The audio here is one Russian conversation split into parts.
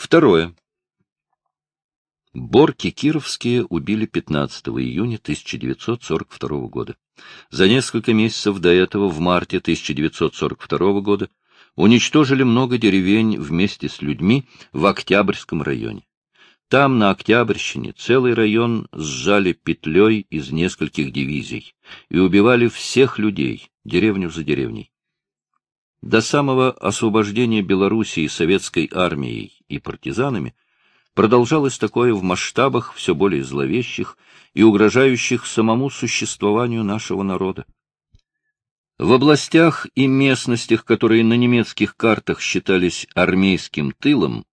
Второе. Борки кировские убили 15 июня 1942 года. За несколько месяцев до этого, в марте 1942 года, уничтожили много деревень вместе с людьми в Октябрьском районе. Там, на Октябрьщине, целый район сжали петлей из нескольких дивизий и убивали всех людей, деревню за деревней. До самого освобождения Белоруссии советской армией и партизанами продолжалось такое в масштабах все более зловещих и угрожающих самому существованию нашего народа. В областях и местностях, которые на немецких картах считались армейским тылом,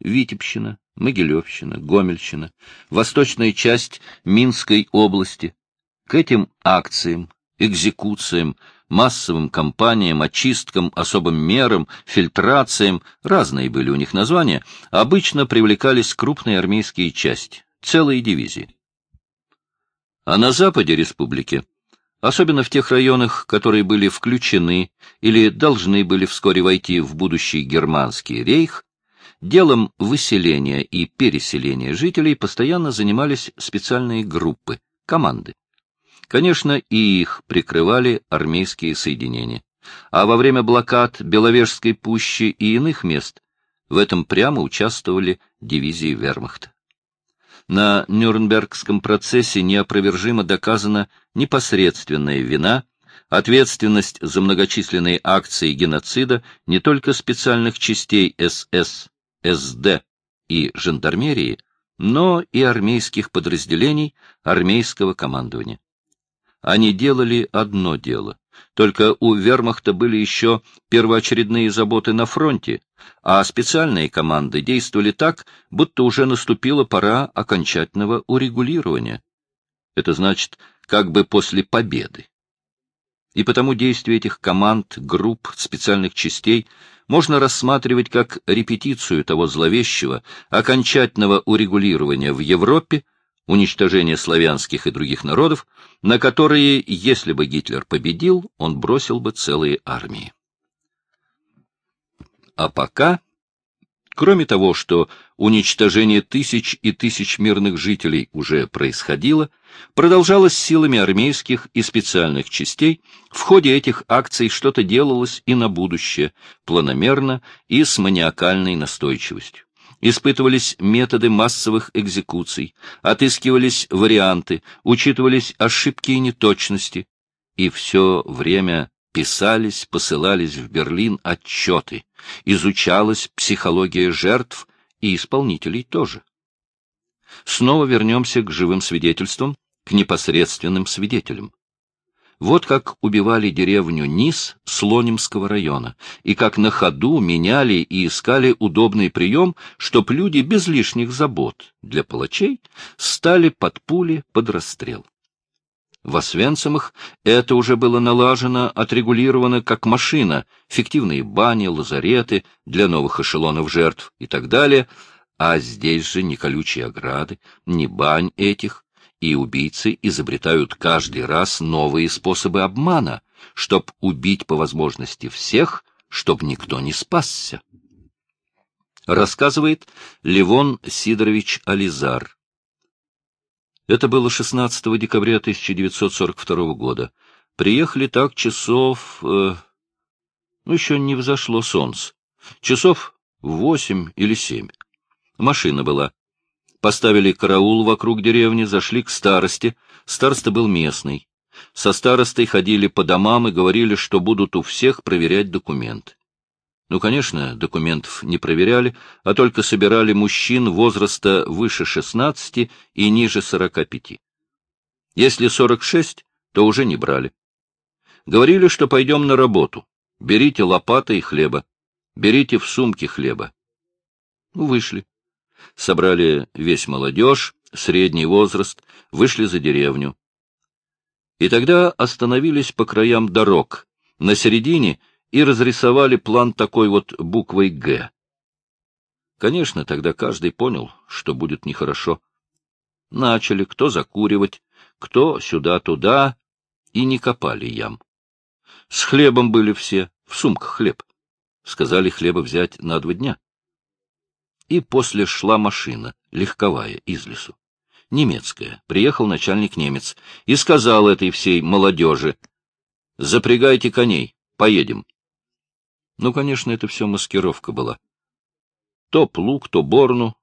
Витебщина, Могилевщина, Гомельщина, восточная часть Минской области, к этим акциям, экзекуциям, массовым кампаниям, очисткам, особым мерам, фильтрациям, разные были у них названия, обычно привлекались крупные армейские части, целые дивизии. А на западе республики, особенно в тех районах, которые были включены или должны были вскоре войти в будущий германский рейх, делом выселения и переселения жителей постоянно занимались специальные группы, команды. Конечно, и их прикрывали армейские соединения. А во время блокад Беловежской пущи и иных мест в этом прямо участвовали дивизии вермахта. На Нюрнбергском процессе неопровержимо доказана непосредственная вина, ответственность за многочисленные акции геноцида не только специальных частей СС, СД и жандармерии, но и армейских подразделений армейского командования. Они делали одно дело. Только у вермахта были еще первоочередные заботы на фронте, а специальные команды действовали так, будто уже наступила пора окончательного урегулирования. Это значит, как бы после победы. И потому действия этих команд, групп, специальных частей можно рассматривать как репетицию того зловещего, окончательного урегулирования в Европе, уничтожение славянских и других народов, на которые, если бы Гитлер победил, он бросил бы целые армии. А пока, кроме того, что уничтожение тысяч и тысяч мирных жителей уже происходило, продолжалось силами армейских и специальных частей, в ходе этих акций что-то делалось и на будущее, планомерно и с маниакальной настойчивостью испытывались методы массовых экзекуций, отыскивались варианты, учитывались ошибки и неточности, и все время писались, посылались в Берлин отчеты, изучалась психология жертв и исполнителей тоже. Снова вернемся к живым свидетельствам, к непосредственным свидетелям. Вот как убивали деревню Низ Слонимского района, и как на ходу меняли и искали удобный прием, чтоб люди без лишних забот для палачей стали под пули под расстрел. В Освенцимах это уже было налажено, отрегулировано как машина, фиктивные бани, лазареты для новых эшелонов жертв и так далее, а здесь же ни колючие ограды, ни бань этих, и убийцы изобретают каждый раз новые способы обмана, чтоб убить по возможности всех, чтоб никто не спасся. Рассказывает Левон Сидорович Ализар. Это было 16 декабря 1942 года. Приехали так часов... Э, ну, еще не взошло солнце. Часов восемь или семь. Машина была. Поставили караул вокруг деревни, зашли к старости. Староста был местный. Со старостой ходили по домам и говорили, что будут у всех проверять документы. Ну, конечно, документов не проверяли, а только собирали мужчин возраста выше 16 и ниже 45. Если 46, то уже не брали. Говорили, что пойдем на работу. Берите лопаты и хлеба. Берите в сумки хлеба. Ну, вышли собрали весь молодежь, средний возраст, вышли за деревню. И тогда остановились по краям дорог, на середине, и разрисовали план такой вот буквой «Г». Конечно, тогда каждый понял, что будет нехорошо. Начали кто закуривать, кто сюда-туда, и не копали ям. С хлебом были все, в сумках хлеб. Сказали хлеба взять на два дня. И после шла машина, легковая, из лесу. Немецкая. Приехал начальник немец и сказал этой всей молодежи, «Запрягайте коней, поедем». Ну, конечно, это все маскировка была. То плуг, то борну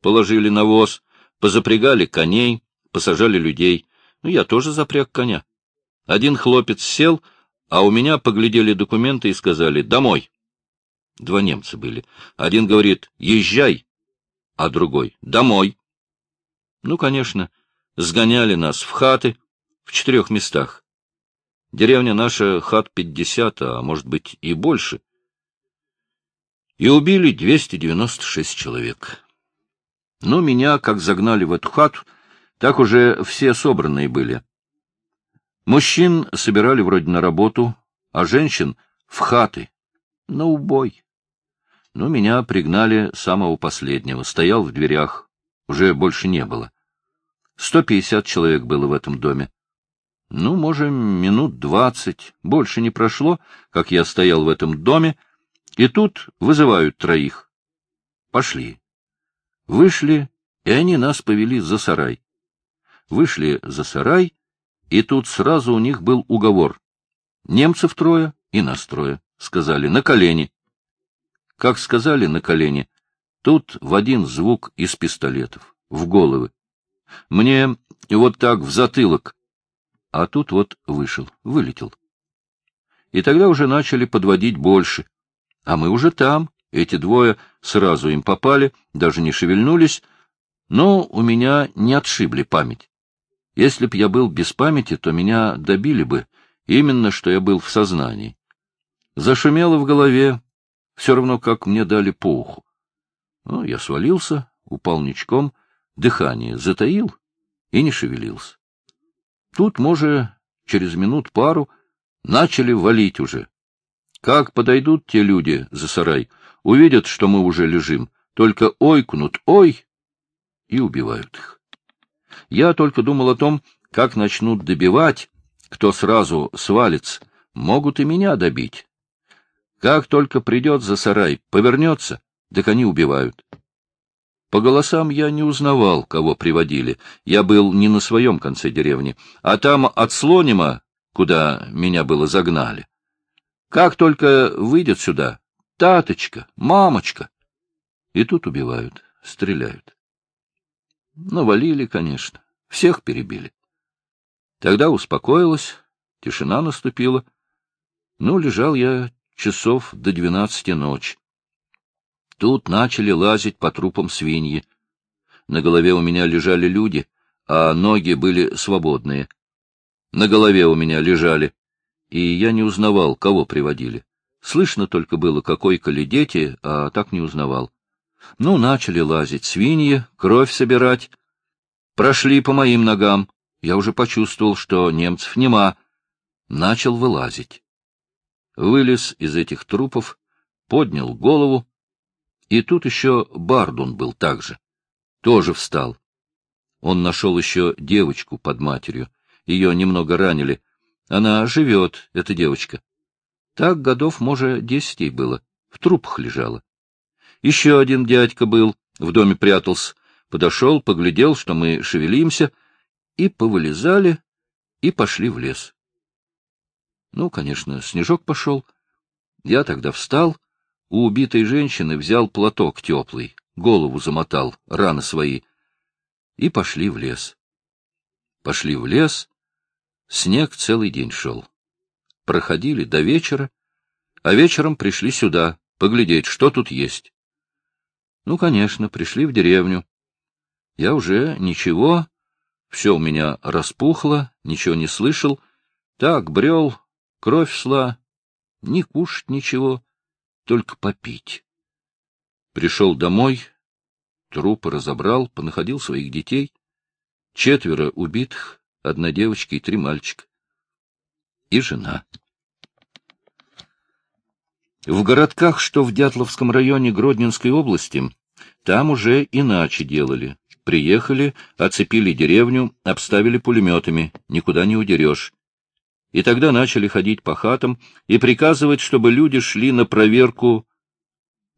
положили на воз, позапрягали коней, посажали людей. Ну, я тоже запряг коня. Один хлопец сел, а у меня поглядели документы и сказали «домой». Два немца были. Один говорит «езжай», а другой «домой». Ну, конечно, сгоняли нас в хаты в четырех местах. Деревня наша хат пятьдесят, а может быть и больше. И убили 296 человек. Но меня, как загнали в эту хату, так уже все собранные были. Мужчин собирали вроде на работу, а женщин — в хаты, на убой. Ну, меня пригнали самого последнего, стоял в дверях, уже больше не было. Сто пятьдесят человек было в этом доме. Ну, может, минут двадцать, больше не прошло, как я стоял в этом доме, и тут вызывают троих. Пошли. Вышли, и они нас повели за сарай. Вышли за сарай, и тут сразу у них был уговор. Немцев трое и нас трое. Сказали, на колени. Как сказали, на колени. Тут в один звук из пистолетов, в головы. Мне вот так в затылок. А тут вот вышел, вылетел. И тогда уже начали подводить больше. А мы уже там. Эти двое сразу им попали, даже не шевельнулись, но у меня не отшибли память. Если б я был без памяти, то меня добили бы, именно что я был в сознании. Зашумело в голове, все равно как мне дали по уху. Ну, я свалился, упал ничком, дыхание затаил и не шевелился. Тут, может, через минут пару начали валить уже. Как подойдут те люди за сарай, увидят, что мы уже лежим, только ойкнут «ой» и убивают их. Я только думал о том, как начнут добивать, кто сразу свалится, могут и меня добить. Как только придет за сарай, повернется, так они убивают. По голосам я не узнавал, кого приводили. Я был не на своем конце деревни, а там от Слонима, куда меня было загнали. Как только выйдет сюда, таточка, мамочка, и тут убивают, стреляют. Навалили, конечно, всех перебили. Тогда успокоилась, тишина наступила. Ну, лежал я часов до двенадцати ночи. Тут начали лазить по трупам свиньи. На голове у меня лежали люди, а ноги были свободные. На голове у меня лежали, и я не узнавал, кого приводили. Слышно только было, какой коли дети, а так не узнавал. Ну, начали лазить свиньи, кровь собирать. Прошли по моим ногам. Я уже почувствовал, что немцев нема. Начал вылазить. Вылез из этих трупов, поднял голову. И тут еще Бардун был так же. Тоже встал. Он нашел еще девочку под матерью. Ее немного ранили. Она живет, эта девочка. Так годов, может, десять ей было. В трупах лежала. Еще один дядька был, в доме прятался, подошел, поглядел, что мы шевелимся, и повылезали, и пошли в лес. Ну, конечно, снежок пошел. Я тогда встал, у убитой женщины взял платок теплый, голову замотал, раны свои, и пошли в лес. Пошли в лес, снег целый день шел. Проходили до вечера, а вечером пришли сюда, поглядеть, что тут есть. Ну, конечно, пришли в деревню. Я уже ничего, все у меня распухло, ничего не слышал. Так, брел, кровь шла, не кушать ничего, только попить. Пришел домой, трупы разобрал, понаходил своих детей. Четверо убитых, одна девочка и три мальчика. И жена. В городках, что в Дятловском районе Гродненской области, там уже иначе делали. Приехали, оцепили деревню, обставили пулеметами, никуда не удерешь. И тогда начали ходить по хатам и приказывать, чтобы люди шли на проверку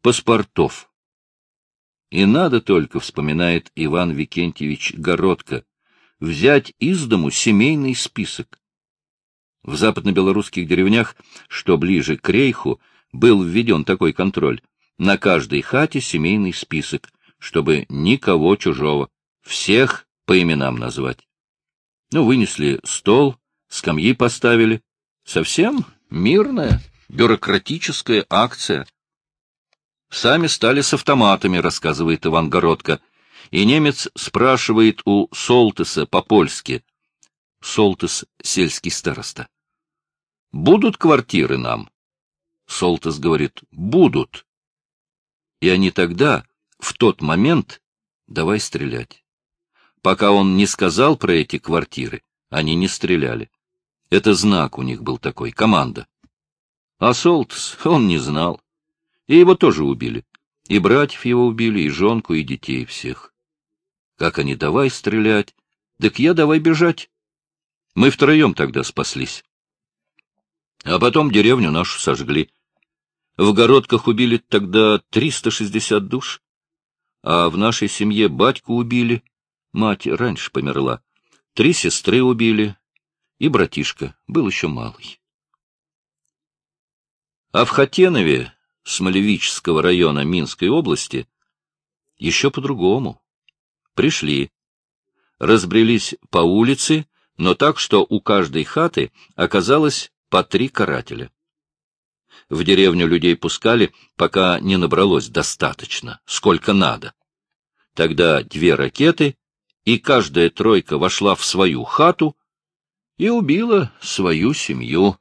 паспортов. И надо только, вспоминает Иван Викентьевич Городко, взять из дому семейный список. В западно-белорусских деревнях, что ближе к Рейху, был введен такой контроль. На каждой хате семейный список, чтобы никого чужого, всех по именам назвать. Ну, вынесли стол, скамьи поставили. Совсем мирная, бюрократическая акция. Сами стали с автоматами, рассказывает Иван Городко. И немец спрашивает у Солтеса по-польски. Солтес — сельский староста. «Будут квартиры нам?» Солтес говорит, «Будут». И они тогда, в тот момент, давай стрелять. Пока он не сказал про эти квартиры, они не стреляли. Это знак у них был такой, команда. А Солтс он не знал. И его тоже убили. И братьев его убили, и жонку, и детей всех. Как они давай стрелять, так я давай бежать. Мы втроем тогда спаслись. А потом деревню нашу сожгли. В городках убили тогда 360 душ, а в нашей семье батьку убили, Мать раньше померла. Три сестры убили, и братишка был еще малый. А в Хатенове, Смолевического района Минской области, еще по-другому. Пришли, разбрелись по улице, но так, что у каждой хаты оказалось по три карателя. В деревню людей пускали, пока не набралось достаточно, сколько надо. Тогда две ракеты и каждая тройка вошла в свою хату и убила свою семью.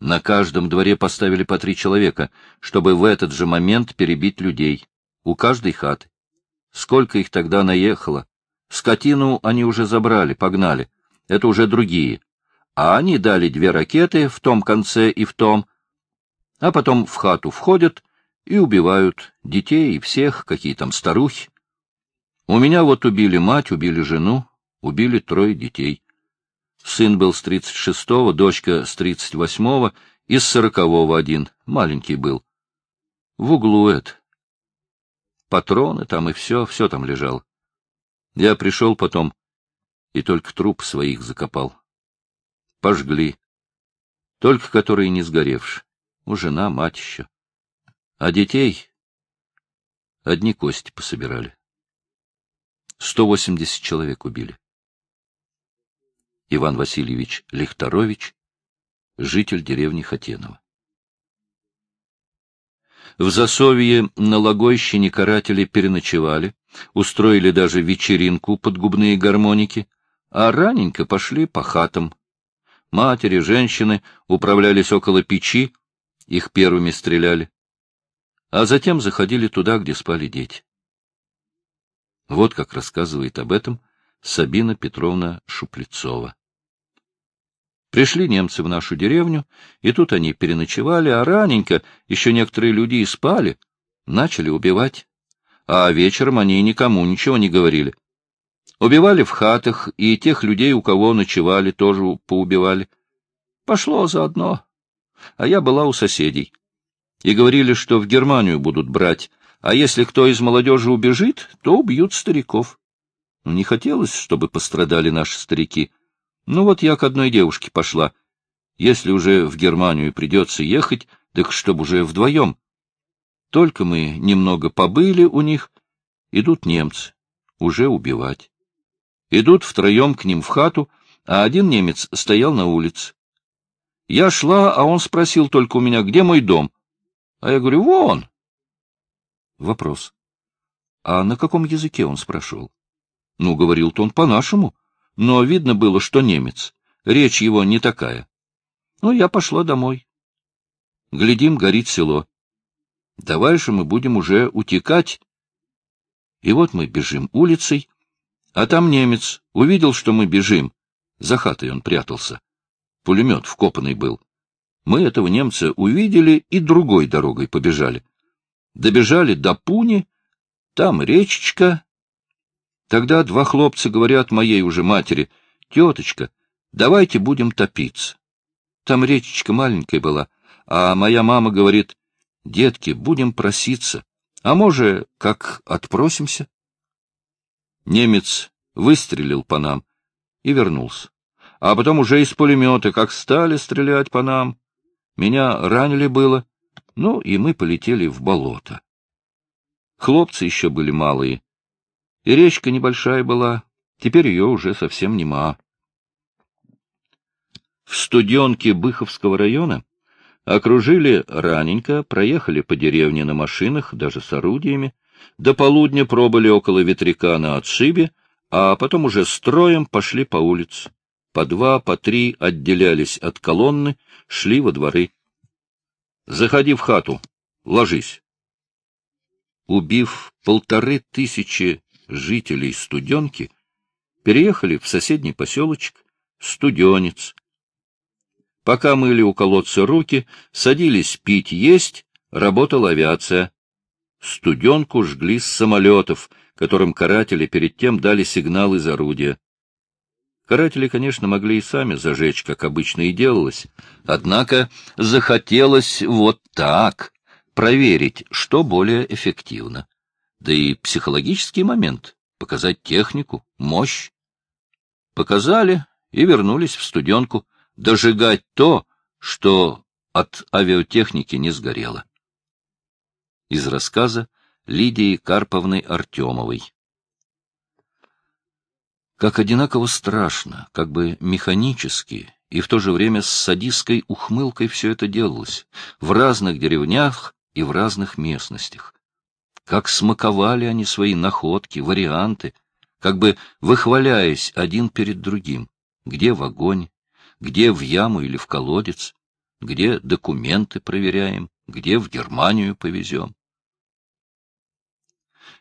На каждом дворе поставили по три человека, чтобы в этот же момент перебить людей. У каждой хаты. Сколько их тогда наехало. Скотину они уже забрали, погнали. Это уже другие. А они дали две ракеты в том конце и в том. А потом в хату входят и убивают детей и всех, какие там старухи. У меня вот убили мать, убили жену, убили трое детей. Сын был с тридцать шестого, дочка с тридцать восьмого и с сорокового один, маленький был. В углу это. Патроны там и все, все там лежало. Я пришел потом и только труп своих закопал. Пожгли. Только которые не сгоревшие. У жена, мать еще. А детей одни кости пособирали. 180 человек убили. Иван Васильевич Лихторович, житель деревни Хатенова. В Засовье на Логойщине каратели переночевали, устроили даже вечеринку под губные гармоники, а раненько пошли по хатам. Матери, женщины управлялись около печи, их первыми стреляли, а затем заходили туда, где спали дети. Вот как рассказывает об этом Сабина Петровна Шуплецова. Пришли немцы в нашу деревню, и тут они переночевали, а раненько еще некоторые люди и спали, начали убивать. А вечером они никому ничего не говорили. Убивали в хатах, и тех людей, у кого ночевали, тоже поубивали. Пошло заодно. А я была у соседей. И говорили, что в Германию будут брать, а если кто из молодежи убежит, то убьют стариков. Не хотелось, чтобы пострадали наши старики. Ну вот я к одной девушке пошла. Если уже в Германию придется ехать, так чтобы уже вдвоем. Только мы немного побыли у них, идут немцы, уже убивать. Идут втроем к ним в хату, а один немец стоял на улице. Я шла, а он спросил только у меня, где мой дом. А я говорю, вон, Вопрос. А на каком языке он спрашивал? Ну, говорил-то он по-нашему, но видно было, что немец. Речь его не такая. Ну, я пошла домой. Глядим, горит село. Давай же мы будем уже утекать. И вот мы бежим улицей, а там немец увидел, что мы бежим. За хатой он прятался. Пулемет вкопанный был. Мы этого немца увидели и другой дорогой побежали. Добежали до Пуни, там речечка. Тогда два хлопца говорят моей уже матери, теточка, давайте будем топиться. Там речечка маленькая была, а моя мама говорит, детки, будем проситься, А може, как отпросимся? Немец выстрелил по нам и вернулся. А потом уже из пулемета, как стали стрелять по нам. Меня ранили было, ну и мы полетели в болото. Хлопцы еще были малые. И речка небольшая была, теперь ее уже совсем нема. В студенке Быховского района окружили раненько, проехали по деревне на машинах, даже с орудиями, до полудня пробыли около ветряка на отшибе, а потом уже строем пошли по улице. По два, по три отделялись от колонны, шли во дворы. Заходи в хату, ложись. Убив полторы тысячи жителей Студенки, переехали в соседний поселочек Студенец. Пока мыли у колодца руки, садились пить есть, работала авиация. Студенку жгли с самолетов, которым каратели перед тем дали сигнал из орудия. Каратели, конечно, могли и сами зажечь, как обычно и делалось. Однако захотелось вот так проверить, что более эффективно. Да и психологический момент — показать технику, мощь. Показали и вернулись в студенку дожигать то, что от авиатехники не сгорело. Из рассказа Лидии Карповны Артемовой как одинаково страшно, как бы механически и в то же время с садистской ухмылкой все это делалось, в разных деревнях и в разных местностях. Как смаковали они свои находки, варианты, как бы выхваляясь один перед другим, где в огонь, где в яму или в колодец, где документы проверяем, где в Германию повезем.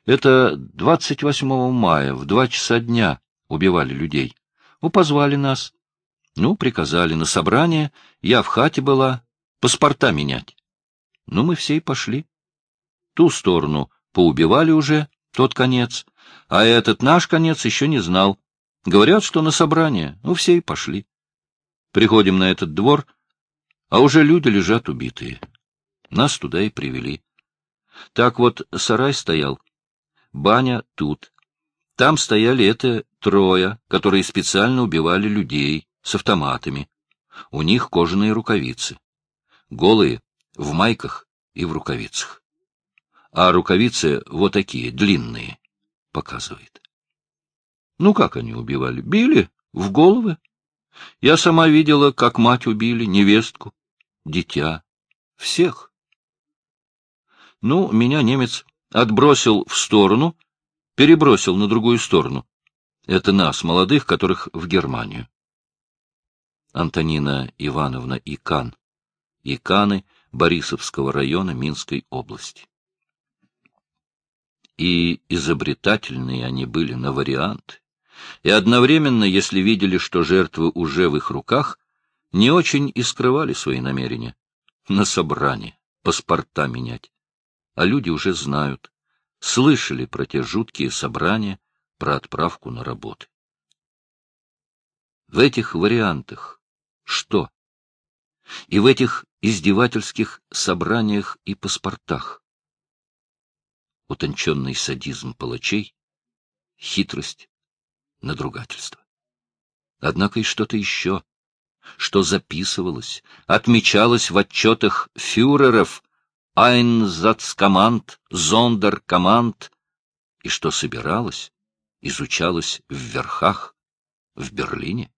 Это 28 мая в два часа дня убивали людей. Ну, позвали нас. Ну, приказали на собрание, я в хате была, паспорта менять. Ну, мы все и пошли. Ту сторону поубивали уже, тот конец, а этот наш конец еще не знал. Говорят, что на собрание, ну, все и пошли. Приходим на этот двор, а уже люди лежат убитые. Нас туда и привели. Так вот, сарай стоял, баня тут. Там стояли это трое, которые специально убивали людей с автоматами. У них кожаные рукавицы. Голые, в майках и в рукавицах. А рукавицы вот такие, длинные, показывает. Ну, как они убивали? Били в головы. Я сама видела, как мать убили, невестку, дитя, всех. Ну, меня немец отбросил в сторону, перебросил на другую сторону. Это нас, молодых, которых в Германию. Антонина Ивановна Икан. Иканы Борисовского района Минской области. И изобретательные они были на варианты. И одновременно, если видели, что жертвы уже в их руках, не очень и скрывали свои намерения. На собрание, паспорта менять. А люди уже знают, слышали про те жуткие собрания, про отправку на работы. В этих вариантах что? И в этих издевательских собраниях и паспортах? Утонченный садизм палачей, хитрость, надругательство. Однако и что-то еще, что записывалось, отмечалось в отчетах фюреров, Айнзацкоманд, Зондеркоманд, и что собиралось, изучалось в верхах, в Берлине.